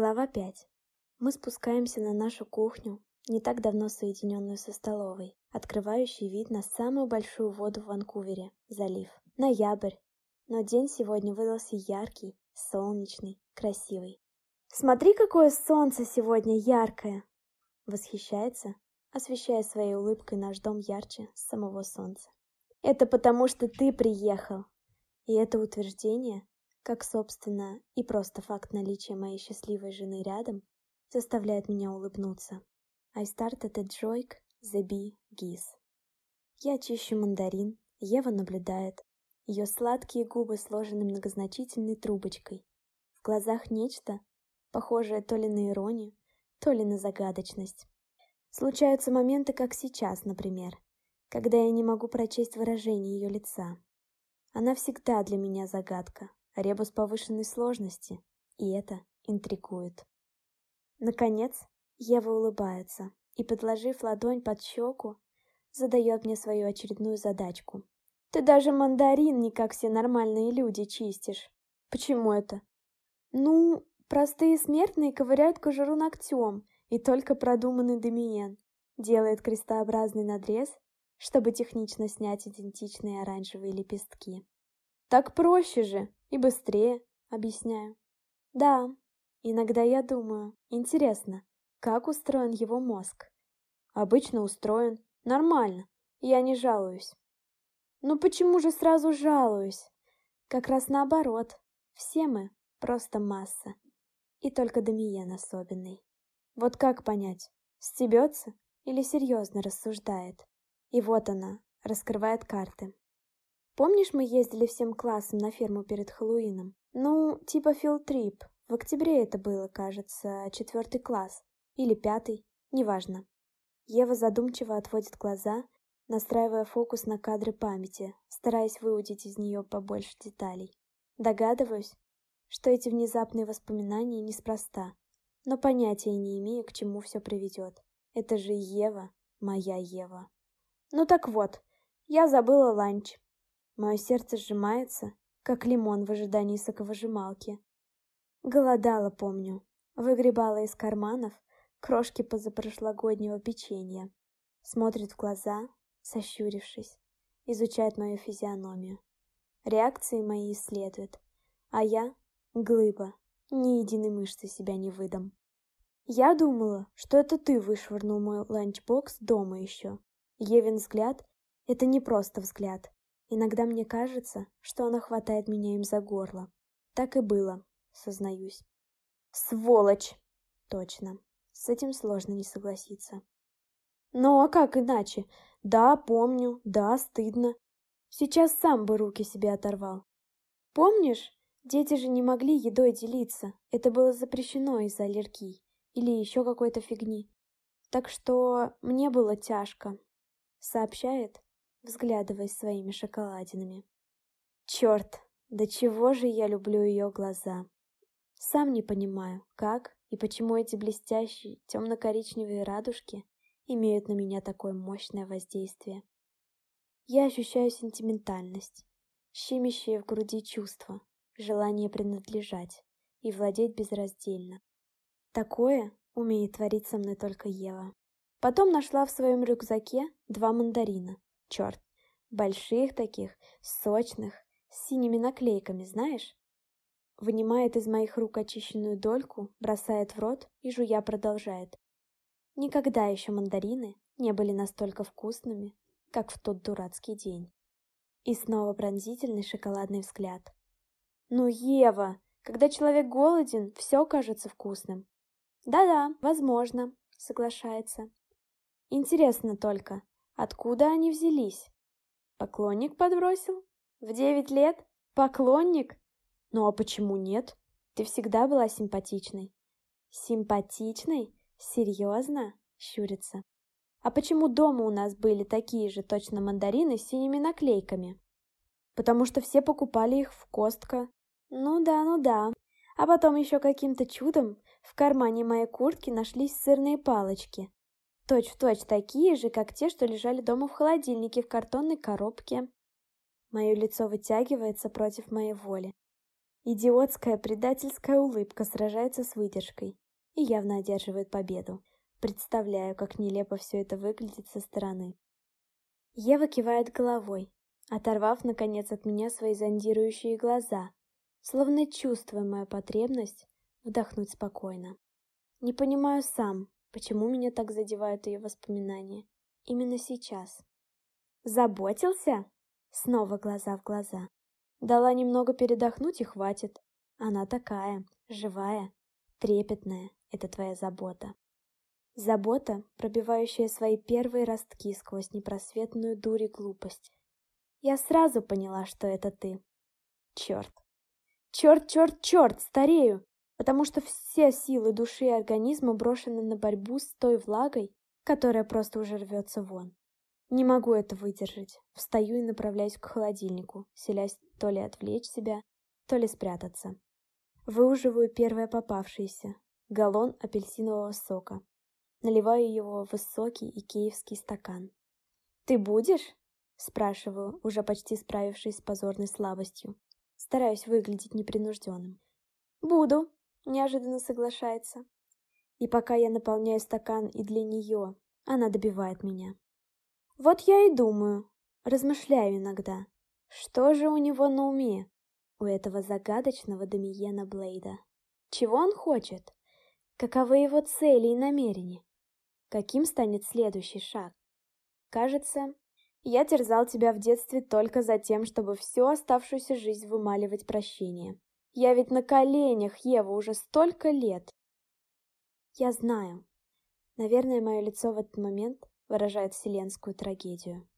Глава 5. Мы спускаемся на нашу кухню, не так давно соединенную со столовой, открывающей вид на самую большую воду в Ванкувере – залив. Ноябрь. Но день сегодня выдался яркий, солнечный, красивый. «Смотри, какое солнце сегодня яркое!» Восхищается, освещая своей улыбкой наш дом ярче самого солнца. «Это потому, что ты приехал!» И это утверждение как, собственно, и просто факт наличия моей счастливой жены рядом заставляет меня улыбнуться. I started a joke, the bee geese. Я чищу мандарин, Ева наблюдает. Ее сладкие губы сложены многозначительной трубочкой. В глазах нечто, похожее то ли на иронию, то ли на загадочность. Случаются моменты, как сейчас, например, когда я не могу прочесть выражение ее лица. Она всегда для меня загадка, ребус повышенной сложности, и это интригует. Наконец, Ева улыбается и, подложив ладонь под щеку, задает мне свою очередную задачку. «Ты даже мандарин не как все нормальные люди чистишь. Почему это?» «Ну, простые смертные ковыряют кожуру ногтем, и только продуманный Демиен делает крестообразный надрез, чтобы технично снять идентичные оранжевые лепестки. Так проще же и быстрее, объясняю. Да, иногда я думаю, интересно, как устроен его мозг? Обычно устроен нормально, я не жалуюсь. Ну почему же сразу жалуюсь? Как раз наоборот, все мы просто масса. И только Дамиен особенный. Вот как понять, стебется или серьезно рассуждает? И вот она, раскрывает карты. Помнишь, мы ездили всем классом на ферму перед Хэллоуином? Ну, типа филтрип. В октябре это было, кажется, четвертый класс. Или пятый, неважно. Ева задумчиво отводит глаза, настраивая фокус на кадры памяти, стараясь выудить из нее побольше деталей. Догадываюсь, что эти внезапные воспоминания неспроста, но понятия не имею, к чему все приведет. Это же Ева, моя Ева. Ну так вот, я забыла ланч. Мое сердце сжимается, как лимон в ожидании соковыжималки. Голодала, помню. Выгребала из карманов крошки позапрошлогоднего печенья. Смотрит в глаза, сощурившись, изучает мою физиономию. Реакции мои исследует, а я — глыба, ни единой мышцы себя не выдам. Я думала, что это ты вышвырнул мой ланчбокс дома еще. Евин взгляд — это не просто взгляд, Иногда мне кажется, что она хватает меня им за горло. Так и было, сознаюсь. Сволочь! Точно. С этим сложно не согласиться. Ну, а как иначе? Да, помню, да, стыдно. Сейчас сам бы руки себе оторвал. Помнишь, дети же не могли едой делиться. Это было запрещено из-за аллергий или еще какой-то фигни. Так что мне было тяжко. Сообщает взглядываясь своими шоколадинами. Черт, до чего же я люблю ее глаза. Сам не понимаю, как и почему эти блестящие темно-коричневые радужки имеют на меня такое мощное воздействие. Я ощущаю сентиментальность, щемящее в груди чувство, желание принадлежать и владеть безраздельно. Такое умеет творить со мной только Ева. Потом нашла в своем рюкзаке два мандарина Черт, больших таких, сочных, с синими наклейками, знаешь? Вынимает из моих рук очищенную дольку, бросает в рот и жуя продолжает. Никогда еще мандарины не были настолько вкусными, как в тот дурацкий день. И снова пронзительный шоколадный взгляд. «Ну, Ева, когда человек голоден, все кажется вкусным». «Да-да, возможно», — соглашается. «Интересно только, Откуда они взялись? Поклонник подбросил? В девять лет? Поклонник? Ну а почему нет? Ты всегда была симпатичной. Симпатичной? Серьезно? Щурится. А почему дома у нас были такие же точно мандарины с синими наклейками? Потому что все покупали их в Костка. Ну да, ну да. А потом еще каким-то чудом в кармане моей куртки нашлись сырные палочки. Точь-в-точь точь такие же, как те, что лежали дома в холодильнике в картонной коробке. Мое лицо вытягивается против моей воли. Идиотская предательская улыбка сражается с выдержкой и явно одерживает победу. Представляю, как нелепо все это выглядит со стороны. Ева кивает головой, оторвав, наконец, от меня свои зондирующие глаза, словно чувствуя мою потребность вдохнуть спокойно. Не понимаю сам, почему меня так задевают ее воспоминания именно сейчас. Заботился? Снова глаза в глаза. Дала немного передохнуть и хватит. Она такая, живая, трепетная, это твоя забота. Забота, пробивающая свои первые ростки сквозь непросветную дурь и глупость. Я сразу поняла, что это ты. Черт. Черт, черт, черт, старею, потому что все силы души и организма брошены на борьбу с той влагой, которая просто уже рвется вон. Не могу это выдержать. Встаю и направляюсь к холодильнику, селясь то ли отвлечь себя, то ли спрятаться. Выуживаю первое попавшееся – галлон апельсинового сока. Наливаю его в высокий икеевский стакан. «Ты будешь?» – спрашиваю, уже почти справившись с позорной слабостью. Стараюсь выглядеть непринужденным. «Буду», – неожиданно соглашается. И пока я наполняю стакан и для нее, она добивает меня. Вот я и думаю, размышляю иногда, что же у него на уме, у этого загадочного Дамиена Блейда. Чего он хочет? Каковы его цели и намерения? Каким станет следующий шаг? Кажется, я терзал тебя в детстве только за тем, чтобы всю оставшуюся жизнь вымаливать прощение. Я ведь на коленях, Ева, уже столько лет. Я знаю. Наверное, мое лицо в этот момент выражает вселенскую трагедию.